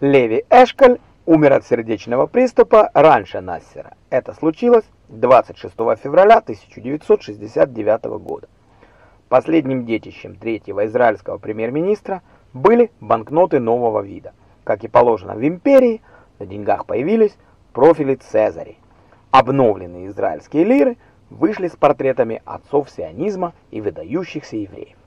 Леви Эшколь умер от сердечного приступа раньше Нассера. Это случилось 26 февраля 1969 года. Последним детищем третьего израильского премьер-министра были банкноты нового вида. Как и положено в империи, на деньгах появились профили Цезарей. Обновленные израильские лиры вышли с портретами отцов сионизма и выдающихся евреев.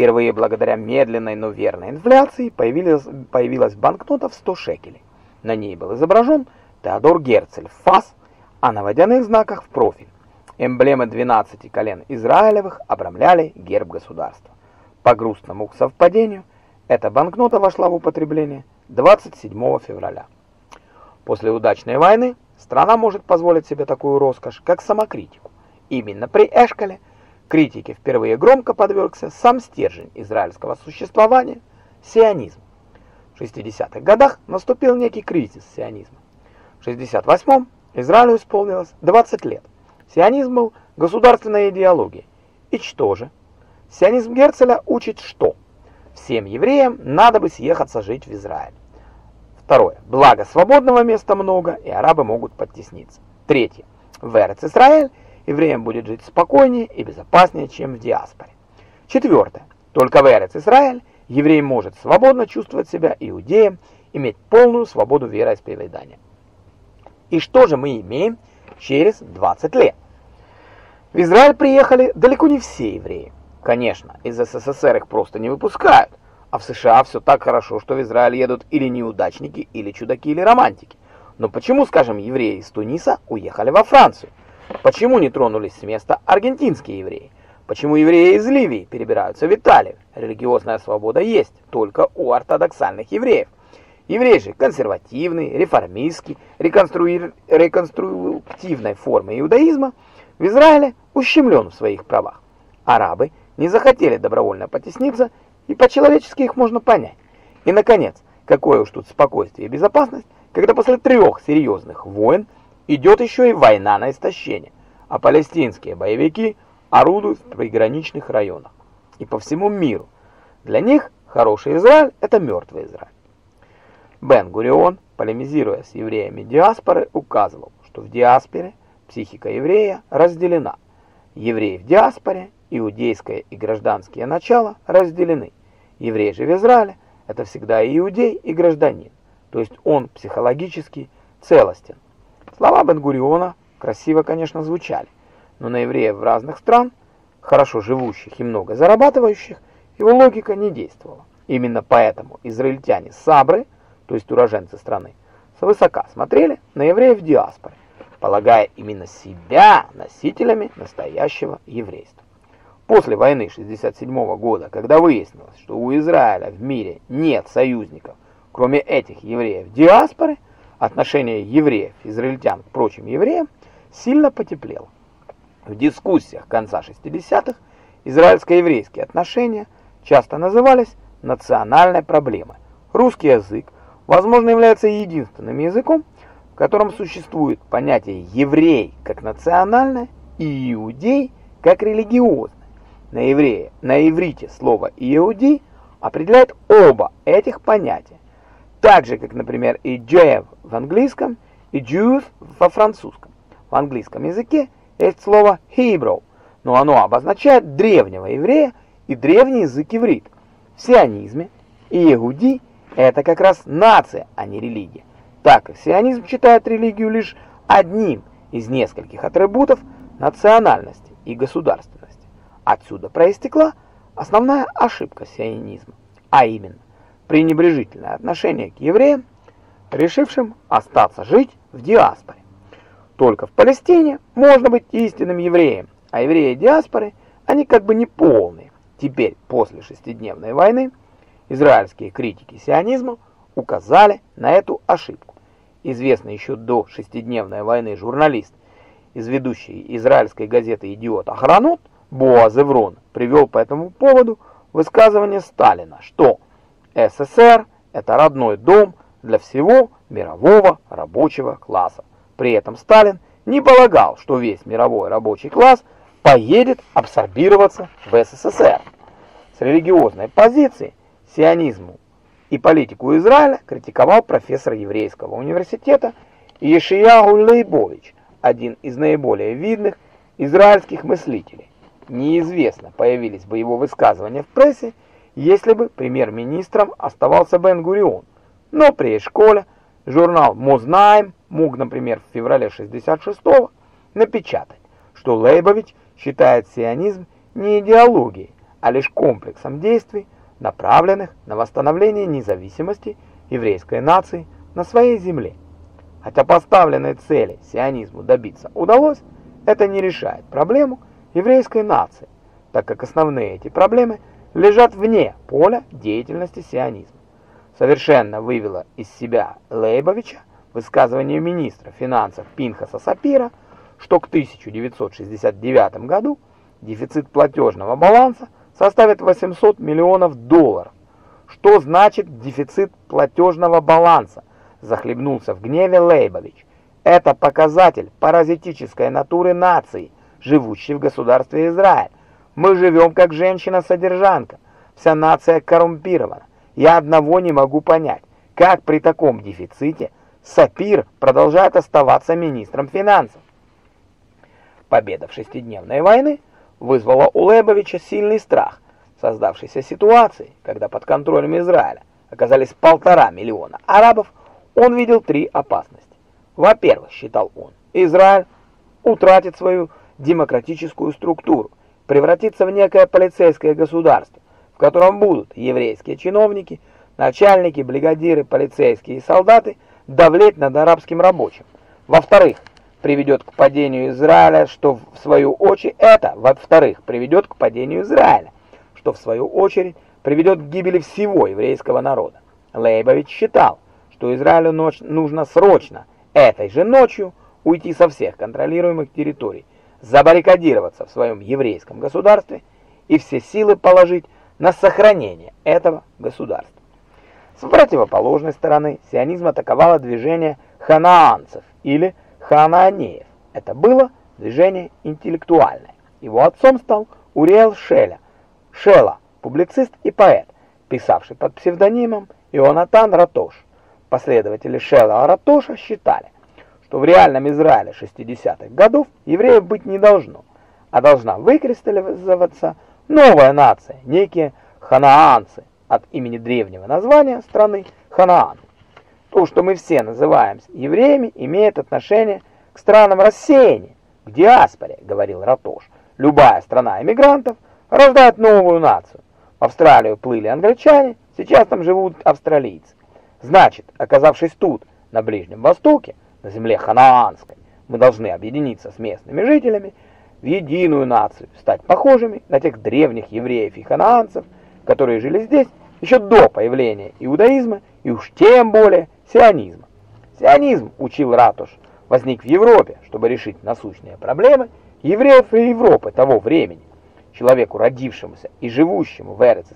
Впервые благодаря медленной, но верной инфляции появилась, появилась банкнота в 100 шекелей. На ней был изображен Теодор Герцель фас, а на водяных знаках в профиль. Эмблемы 12 колен Израилевых обрамляли герб государства. По грустному совпадению, эта банкнота вошла в употребление 27 февраля. После удачной войны страна может позволить себе такую роскошь, как самокритику. Именно при Эшколе Критике впервые громко подвергся сам стержень израильского существования – сионизм. В 60-х годах наступил некий кризис сионизма. В 68-м Израилю исполнилось 20 лет. Сионизм был государственной идеологией. И что же? Сионизм Герцеля учит что? Всем евреям надо бы съехаться жить в Израиль. Второе. Благо свободного места много, и арабы могут подтесниться. Третье. В Эрец-Израиль евреям будет жить спокойнее и безопаснее, чем в диаспоре. Четвертое. Только в Эрец-Израиль еврей может свободно чувствовать себя иудеем, иметь полную свободу вероисповедания. И что же мы имеем через 20 лет? В Израиль приехали далеко не все евреи. Конечно, из СССР их просто не выпускают, а в США все так хорошо, что в Израиль едут или неудачники, или чудаки, или романтики. Но почему, скажем, евреи из Туниса уехали во Францию? Почему не тронулись с места аргентинские евреи? Почему евреи из Ливии перебираются в Италию? Религиозная свобода есть только у ортодоксальных евреев. Евреи же консервативный, реформистский, реконструи... реконструктивной формы иудаизма в Израиле ущемлен в своих правах. Арабы не захотели добровольно потесниться, и по-человечески их можно понять. И, наконец, какое уж тут спокойствие и безопасность, когда после трех серьезных войн идет еще и война на истощение, а палестинские боевики орудуют в приграничных районах и по всему миру. Для них хороший Израиль – это мертвый Израиль. Бен-Гурион, полемизируя с евреями диаспоры, указывал, что в диаспоре психика еврея разделена. Евреи в диаспоре, иудейское и гражданские начала разделены. Еврей же в Израиле – это всегда и иудей, и гражданин, то есть он психологически целостен. Слова Бен-Гуриона красиво, конечно, звучали, но на евреев разных стран, хорошо живущих и много зарабатывающих, его логика не действовала. Именно поэтому израильтяне Сабры, то есть уроженцы страны, свысока смотрели на евреев в диаспоре, полагая именно себя носителями настоящего еврейства. После войны 67 года, когда выяснилось, что у Израиля в мире нет союзников, кроме этих евреев диаспоры, отношение евреев, израильтян к прочим евреям сильно потеплело. В дискуссиях конца 60-х израильско-еврейские отношения часто назывались национальной проблемой. Русский язык, возможно, является единственным языком, в котором существует понятие «еврей» как национальное и «иудей» как религиозное. На, еврее, на иврите слово «иудей» определяет оба этих понятия так же, как, например, и Jew в английском, и Jews во французском. В английском языке есть слово Hebrew, но оно обозначает древнего еврея и древний язык иврит. В сионизме и иуди это как раз нация, а не религия. Так как сионизм считает религию лишь одним из нескольких атрибутов национальности и государственности. Отсюда проистекла основная ошибка сионизма, а именно пренебрежительное отношение к евреям, решившим остаться жить в диаспоре. Только в Палестине можно быть истинным евреем, а евреи диаспоры, они как бы не полные. Теперь, после шестидневной войны, израильские критики сионизма указали на эту ошибку. Известный еще до шестидневной войны журналист из ведущей израильской газеты «Идиот Ахранот» Боаз Эврон привел по этому поводу высказывание Сталина, что СССР – это родной дом для всего мирового рабочего класса. При этом Сталин не полагал, что весь мировой рабочий класс поедет абсорбироваться в СССР. С религиозной позиции сионизму и политику Израиля критиковал профессор еврейского университета Ешиягу Лейбович, один из наиболее видных израильских мыслителей. Неизвестно, появились бы его высказывания в прессе, если бы премьер-министром оставался Бен-Гурион. Но при школе журнал «Мознайм» мог, например, в феврале 66-го напечатать, что Лейбович считает сионизм не идеологией, а лишь комплексом действий, направленных на восстановление независимости еврейской нации на своей земле. Хотя поставленной цели сионизму добиться удалось, это не решает проблему еврейской нации, так как основные эти проблемы лежат вне поля деятельности сионизма. Совершенно вывело из себя Лейбовича высказывание министра финансов Пинхаса Сапира, что к 1969 году дефицит платежного баланса составит 800 миллионов долларов. Что значит дефицит платежного баланса? Захлебнулся в гневе Лейбович. Это показатель паразитической натуры нации, живущей в государстве Израиль. Мы живем как женщина-содержанка. Вся нация коррумпирована. Я одного не могу понять, как при таком дефиците Сапир продолжает оставаться министром финансов. Победа в шестидневной войне вызвала у Лебовича сильный страх создавшейся ситуации, когда под контролем Израиля оказались полтора миллиона арабов, он видел три опасности. Во-первых, считал он, Израиль утратит свою демократическую структуру, превратится в некое полицейское государство, в котором будут еврейские чиновники, начальники, бригадиры, полицейские и солдаты давлеть над арабским рабочим. Во-вторых, приведет к падению Израиля, что в свою очередь это, во-вторых, приведет к падению Израиля, что в свою очередь приведет к гибели всего еврейского народа. Лейбович считал, что Израилю ночь нужно срочно, этой же ночью, уйти со всех контролируемых территорий, забаррикадироваться в своем еврейском государстве и все силы положить на сохранение этого государства. С противоположной стороны сионизм атаковало движение ханаанцев или ханаанеев. Это было движение интеллектуальное. Его отцом стал Уриэл Шеля, Шела, публицист и поэт, писавший под псевдонимом Ионатан Ратош. Последователи Шела Ратоша считали, что в реальном Израиле 60-х годов евреев быть не должно, а должна выкристаллизоваться новая нация, некие ханаанцы, от имени древнего названия страны Ханаан. То, что мы все называемся евреями, имеет отношение к странам рассеяния, к диаспоре, говорил Ратош. Любая страна эмигрантов рождает новую нацию. В Австралию плыли англичане, сейчас там живут австралийцы. Значит, оказавшись тут, на Ближнем Востоке, на земле ханаанской, мы должны объединиться с местными жителями в единую нацию, стать похожими на тех древних евреев и ханаанцев, которые жили здесь еще до появления иудаизма и уж тем более сионизма. Сионизм, учил Ратуш, возник в Европе, чтобы решить насущные проблемы евреев и Европы того времени. Человеку, родившемуся и живущему в Эрец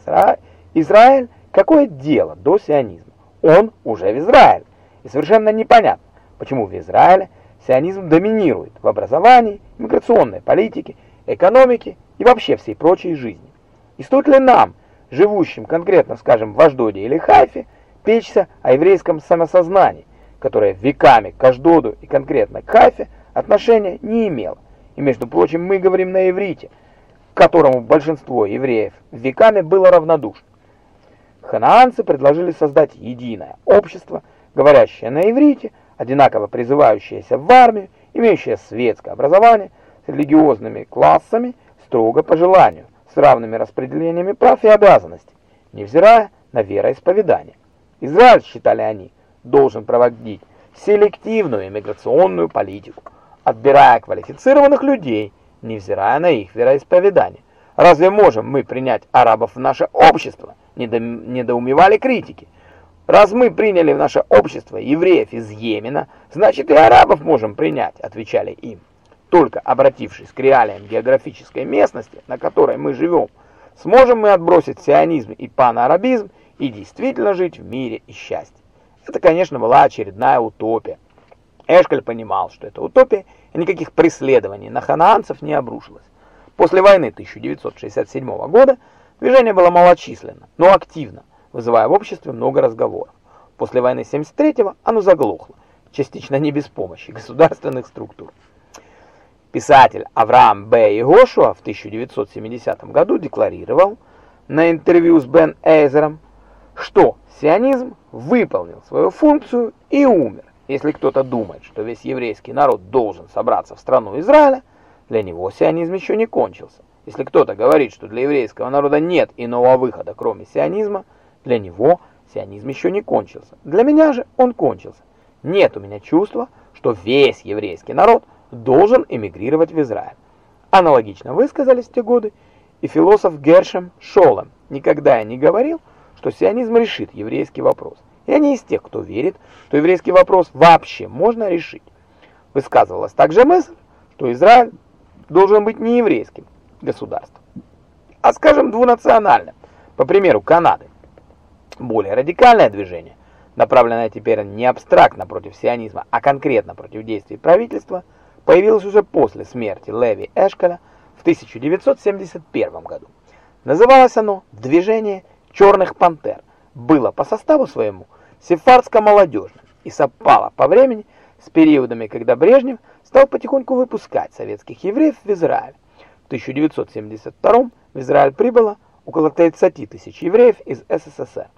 Израиль, какое дело до сионизма? Он уже в Израиле. И совершенно непонятно, почему в Израиле сионизм доминирует в образовании, миграционной политике, экономике и вообще всей прочей жизни. И стоит ли нам живущим конкретно, скажем, в Аждоде или Хайфе, печься о еврейском самосознании, которое веками к Аждоду и конкретно к Хайфе отношения не имело. И, между прочим, мы говорим на иврите, к которому большинство евреев веками было равнодушно. Ханаанцы предложили создать единое общество, говорящее на иврите, одинаково призывающееся в армию, имеющее светское образование, с религиозными классами, строго по желанию, с равными распределениями прав и обязанностей, невзирая на вероисповедание. Израиль, считали они, должен проводить селективную иммиграционную политику, отбирая квалифицированных людей, невзирая на их вероисповедание. Разве можем мы принять арабов в наше общество? Недоумевали критики. Раз мы приняли в наше общество евреев из Йемена, значит и арабов можем принять, отвечали им. Только обратившись к реалиям географической местности, на которой мы живем, сможем мы отбросить сионизм и панарабизм и действительно жить в мире и счастье. Это, конечно, была очередная утопия. Эшкель понимал, что это утопия, и никаких преследований на ханаанцев не обрушилось. После войны 1967 года движение было малочисленно, но активно. Вызывая в обществе много разговоров. После войны 73-го оно заглохло, частично не без помощи государственных структур. Писатель Авраам Б. Игошуа в 1970 году декларировал на интервью с Бен Эйзером, что сионизм выполнил свою функцию и умер. Если кто-то думает, что весь еврейский народ должен собраться в страну Израиля, для него сионизм еще не кончился. Если кто-то говорит, что для еврейского народа нет иного выхода, кроме сионизма, для него сионизм еще не кончился. Для меня же он кончился. Нет у меня чувства, что весь еврейский народ должен эмигрировать в Израиль. Аналогично высказались в те годы и философ Гершем Шолем. Никогда я не говорил, что сионизм решит еврейский вопрос. Я не из тех, кто верит, что еврейский вопрос вообще можно решить. Высказывалась также мысль, что Израиль должен быть не еврейским государством, а, скажем, двунациональным, по примеру Канады. Более радикальное движение, направленное теперь не абстрактно против сионизма, а конкретно против действий правительства, появилось уже после смерти Леви Эшколя в 1971 году. Называлось оно «Движение черных пантер», было по составу своему сефардско-молодежным и совпало по времени с периодами, когда Брежнев стал потихоньку выпускать советских евреев в Израиль. В 1972 в Израиль прибыло около 30 тысяч евреев из СССР.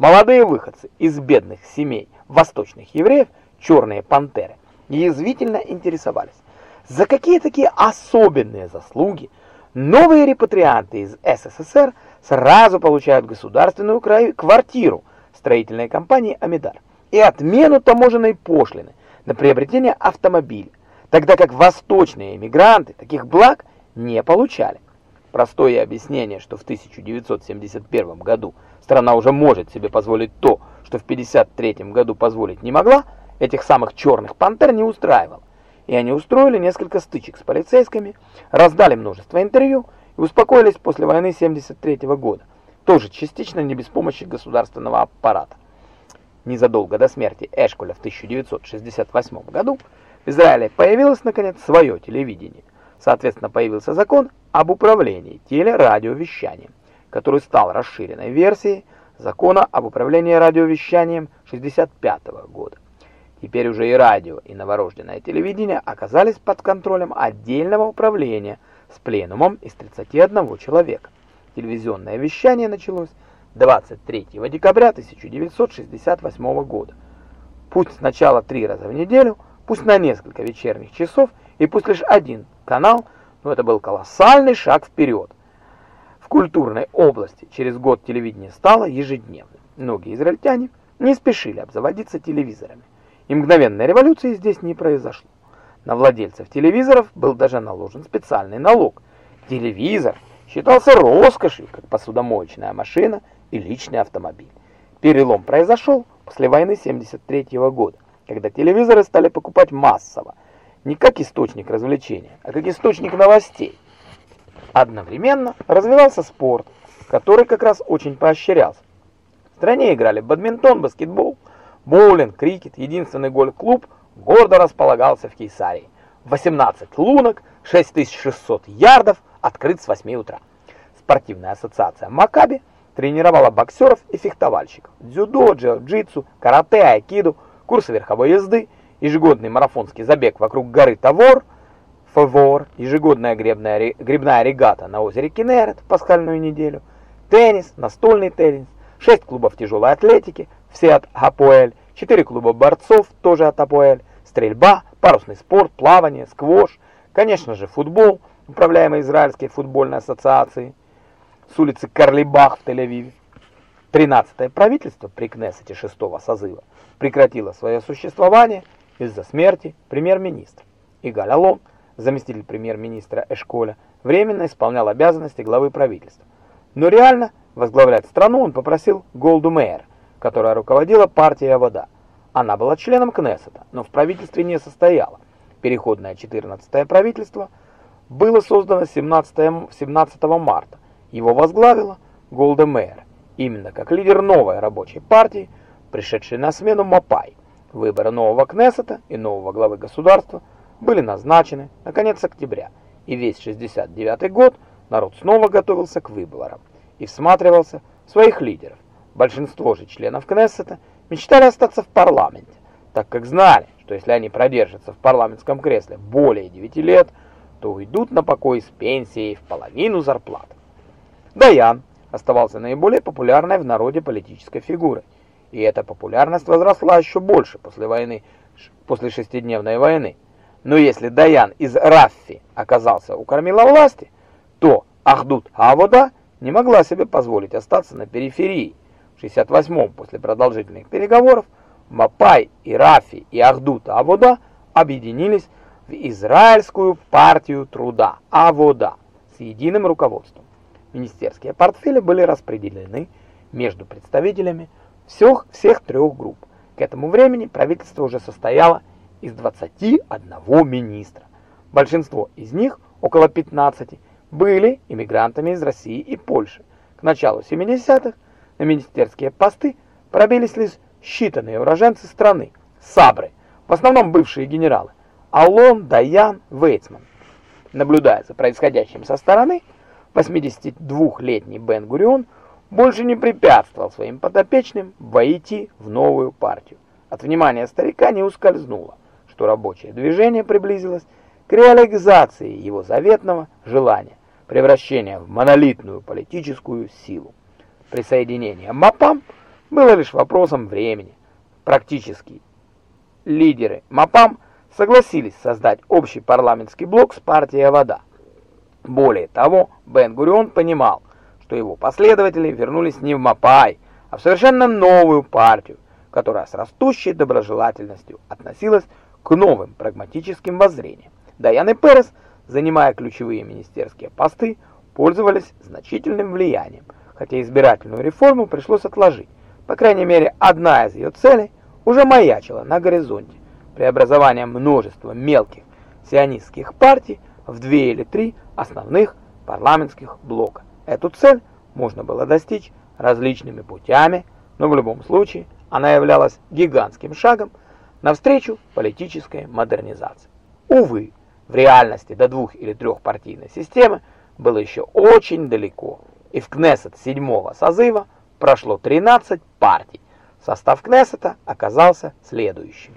Молодые выходцы из бедных семей восточных евреев, черные пантеры, язвительно интересовались, за какие такие особенные заслуги новые репатрианты из СССР сразу получают государственную квартиру строительной компании «Амидар» и отмену таможенной пошлины на приобретение автомобиля, тогда как восточные эмигранты таких благ не получали. Простое объяснение, что в 1971 году страна уже может себе позволить то, что в 1953 году позволить не могла, этих самых черных пантер не устраивало. И они устроили несколько стычек с полицейскими, раздали множество интервью и успокоились после войны 1973 года, тоже частично не без помощи государственного аппарата. Незадолго до смерти Эшколя в 1968 году в Израиле появилось наконец свое телевидение. Соответственно, появился закон об управлении телерадиовещанием, который стал расширенной версией закона об управлении радиовещанием 65 года. Теперь уже и радио, и новорожденное телевидение оказались под контролем отдельного управления с пленумом из 31 человека. Телевизионное вещание началось 23 декабря 1968 года. Пусть сначала три раза в неделю, пусть на несколько вечерних часов и пусть лишь один канал, но это был колоссальный шаг вперед. Культурной области через год телевидение стало ежедневным. Многие израильтяне не спешили обзаводиться телевизорами. И мгновенной революции здесь не произошло. На владельцев телевизоров был даже наложен специальный налог. Телевизор считался роскошью, как посудомоечная машина и личный автомобиль. Перелом произошел после войны 73 -го года, когда телевизоры стали покупать массово, не как источник развлечения, а как источник новостей. Одновременно развивался спорт, который как раз очень поощрялся. В стране играли бадминтон, баскетбол, боулинг, крикет. Единственный гольф-клуб гордо располагался в Кейсарии. 18 лунок, 6600 ярдов, открыт с 8 утра. Спортивная ассоциация «Макаби» тренировала боксеров и фехтовальщиков. Дзюдо, джиу-джитсу, карате, айкидо, курсы верховой езды – ежегодный марафонский забег вокруг горы Тавор, Фавор, ежегодная гребная, гребная регата на озере Кенерет в пасхальную неделю, теннис, настольный теннис, шесть клубов тяжелой атлетики, все от Апоэль, четыре клуба борцов, тоже от Апоэль, стрельба, парусный спорт, плавание, сквош, конечно же футбол, управляемый Израильской футбольной ассоциацией, с улицы Карлибах в Тель-Авиве. 13 правительство при Кнессете шестого созыва прекратило свое существование из-за смерти премьер-министра. Игаль Алон, заместитель премьер-министра Эшколя, временно исполнял обязанности главы правительства. Но реально возглавлять страну он попросил Голду Мейер, которая руководила партией Авода. Она была членом Кнессета, но в правительстве не состояла. Переходное 14-е правительство было создано 17, 17 марта. Его возглавила Голда Мейер, именно как лидер новой рабочей партии, пришедшей на смену Мапай. Выборы нового Кнессета и нового главы государства были назначены на конец октября, и весь 69 год народ снова готовился к выборам и всматривался в своих лидеров. Большинство же членов Кнессета мечтали остаться в парламенте, так как знали, что если они продержатся в парламентском кресле более 9 лет, то уйдут на покой с пенсией в половину зарплаты. Даян оставался наиболее популярной в народе политической фигурой, и эта популярность возросла еще больше после войны, после шестидневной войны. Но если Даян из Раффи оказался у кормила власти, то Ахдут Авода не могла себе позволить остаться на периферии. В 68-м после продолжительных переговоров Мапай и Рафи и Ахдута Авода объединились в Израильскую партию труда Авода с единым руководством. Министерские портфели были распределены между представителями всех, всех трех групп. К этому времени правительство уже состояло из 21 министра. Большинство из них, около 15, были иммигрантами из России и Польши. К началу 70-х на министерские посты пробились лишь считанные уроженцы страны, сабры, в основном бывшие генералы, Алон, Даян, Вейцман. Наблюдая за происходящим со стороны, 82-летний Бен-Гурион больше не препятствовал своим подопечным войти в новую партию. От внимания старика не ускользнуло, что рабочее движение приблизилось к реализации его заветного желания превращения в монолитную политическую силу. Присоединение МАПАМ – было лишь вопросом времени. Практически лидеры МАПАМ согласились создать общий парламентский блок с партией «Вода». Более того, Бен-Гурион понимал, что его последователи вернулись не в МАПАЙ, а в совершенно новую партию, которая с растущей доброжелательностью относилась к новым прагматическим воззрениям. Даян и Перес, занимая ключевые министерские посты, пользовались значительным влиянием, хотя избирательную реформу пришлось отложить. По крайней мере, одна из ее целей уже маячила на горизонте. Преобразование множества мелких сионистских партий в две или три основных парламентских блока. Эту цель можно было достичь различными путями, но в любом случае она являлась гигантским шагом навстречу политической модернизации. Увы, в реальности до двух- или трехпартийной системы было еще очень далеко, и в Кнессет седьмого созыва прошло 13 партий. Состав Кнессета оказался следующим.